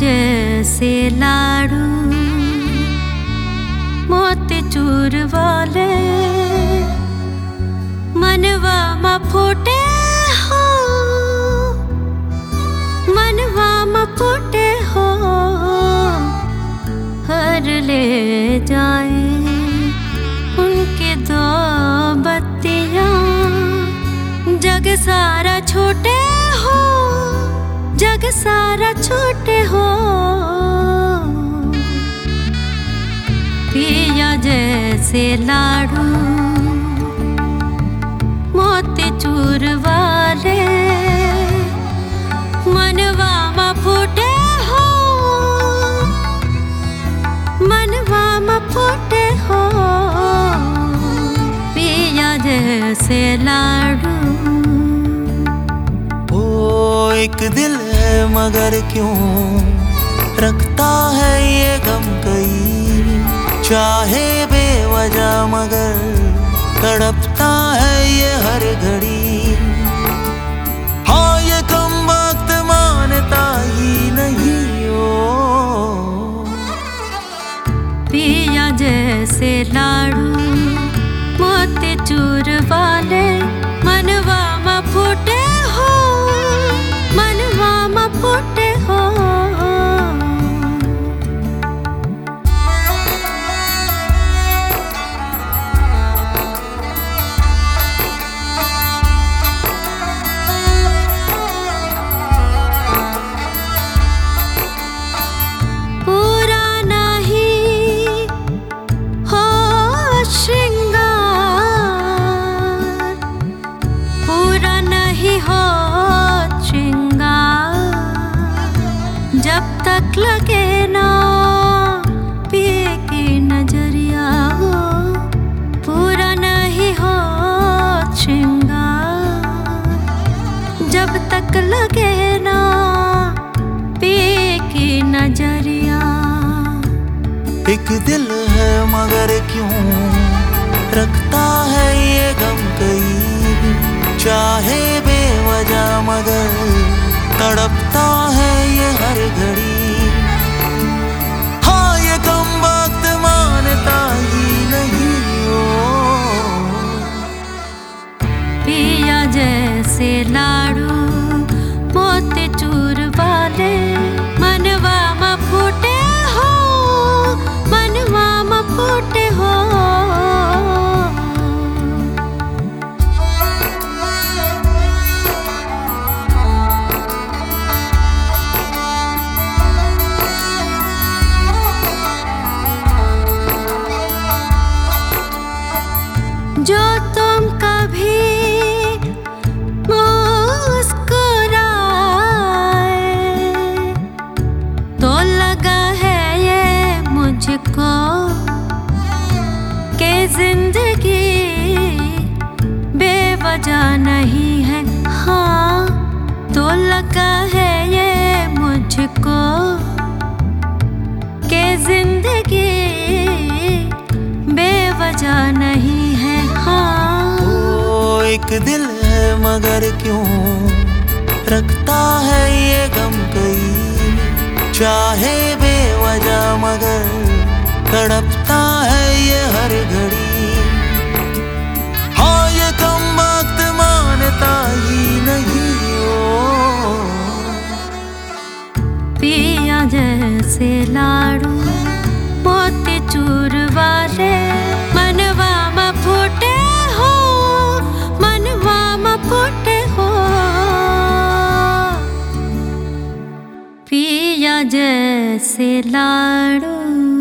जैसे लाडू मोती वाले मनवा मा जग सारा छोटे हो। पिया जैसे लाडू, मोती चूर वाले मनवा हो। मनवा हो। पिया जैसे लाडू। ओ, एक दिल मगर क्यों? रखता है ये गम कई। चाहे बेवजह मगर तड़पता है ये हर घड़ी। हाँ ये कम वक्त मानता ही नहीं हो। पिया जैसे लाडू, मोती चूर वाले एक दिल है मगर क्यों रखता है ये गम कई चाहे बेवजह मगर तड़पता है ये हर घड़ी। जो तुम कभी मुस्कुराए। तो लगा है ये मुझको के ज़िंदगी बेवजह नहीं है। हाँ तो लगा है ये मुझको के ज़िंदगी बेवजह नहीं एक दिल है, मगर क्यों? रखता है ये गम कई। चाहे बेवजह, मगर तड़पता है ये हर घड़ी। हाँ ये कम वक्त मानता ही नहीं हो। पिया जैसे लाडू, मोती चूर वाले पिया जैसे लाडू।